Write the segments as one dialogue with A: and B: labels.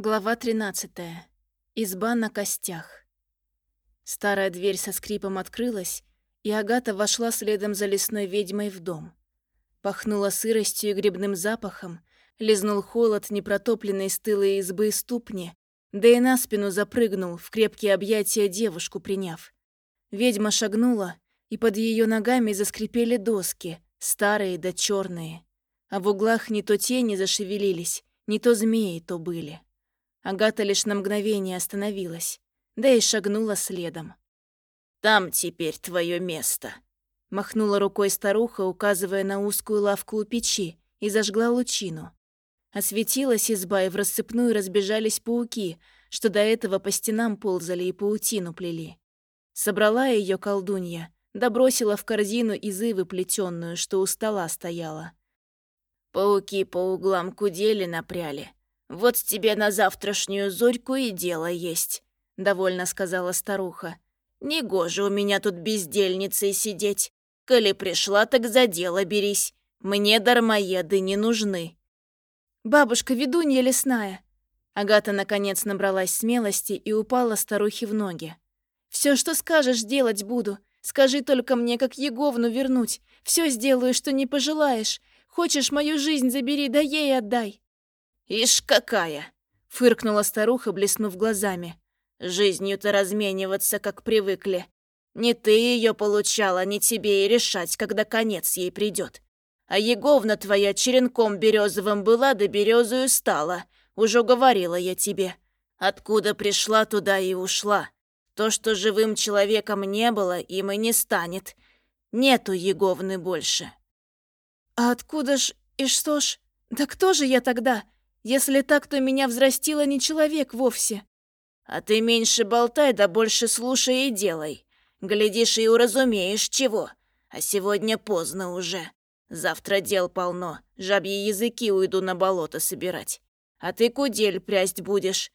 A: Глава 13. Изба на костях. Старая дверь со скрипом открылась, и Агата вошла следом за лесной ведьмой в дом. Пахнула сыростью и грибным запахом, лизнул холод непротопленной стылой избы ступни, да и на спину запрыгнул, в крепкие объятия девушку приняв. Ведьма шагнула, и под ее ногами заскрипели доски, старые да черные, а в углах не то тени зашевелились, не то змеи то были. Агата лишь на мгновение остановилась, да и шагнула следом.
B: «Там теперь твое место», —
A: махнула рукой старуха, указывая на узкую лавку у печи, и зажгла лучину. Осветилась изба, и в рассыпную разбежались пауки, что до этого по стенам ползали и паутину плели. Собрала ее колдунья, да бросила в корзину изывы плетенную, что у стола стояла.
B: Пауки по углам кудели напряли, «Вот тебе на завтрашнюю зорьку и дело есть», — довольно сказала старуха. «Негоже у меня тут бездельницей сидеть. Коли пришла, так за дело берись. Мне дармоеды не нужны».
A: «Бабушка, ведунья лесная!» Агата наконец набралась смелости и упала старухе в ноги. «Все, что скажешь, делать буду. Скажи только мне, как Еговну вернуть. Все сделаю, что не пожелаешь. Хочешь, мою жизнь забери, да ей отдай».
B: «Ишь какая!» — фыркнула старуха, блеснув глазами. «Жизнью-то размениваться, как привыкли. Не ты ее получала, не тебе и решать, когда конец ей придет. А Еговна твоя черенком березовым была, да березою стала. Уже говорила я тебе. Откуда пришла, туда и ушла. То, что живым человеком не было, им и не станет. Нету Еговны больше».
A: «А откуда ж и что ж? Да кто же я тогда?» Если так, то меня взрастила не человек вовсе.
B: А ты меньше болтай, да больше слушай и делай. Глядишь и уразумеешь чего. А сегодня поздно уже. Завтра дел полно. Жабьи языки уйду на болото собирать. А ты кудель прясть будешь.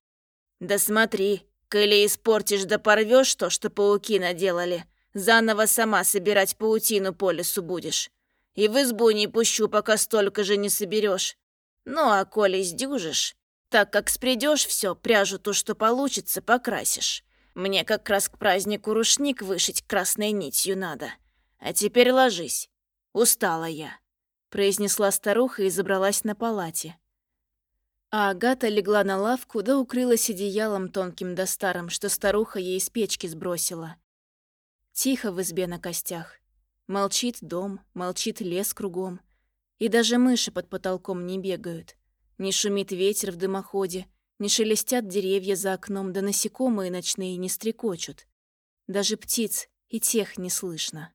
B: Да смотри, коли испортишь да порвешь то, что пауки наделали, заново сама собирать паутину по лесу будешь. И в избу не пущу, пока столько же не соберешь. Ну, а коли сдюжишь, так как спредешь все, пряжу ту, что получится, покрасишь. Мне как раз к празднику рушник вышить красной нитью надо. А теперь ложись. Устала я», — произнесла старуха и забралась на палате.
A: А Агата легла на лавку да укрылась одеялом тонким да старым, что старуха ей из печки сбросила. Тихо в избе на костях. Молчит дом, молчит лес кругом — и даже мыши под потолком не бегают. Не шумит ветер в дымоходе, не шелестят деревья за окном, да насекомые ночные не стрекочут. Даже птиц и тех не слышно.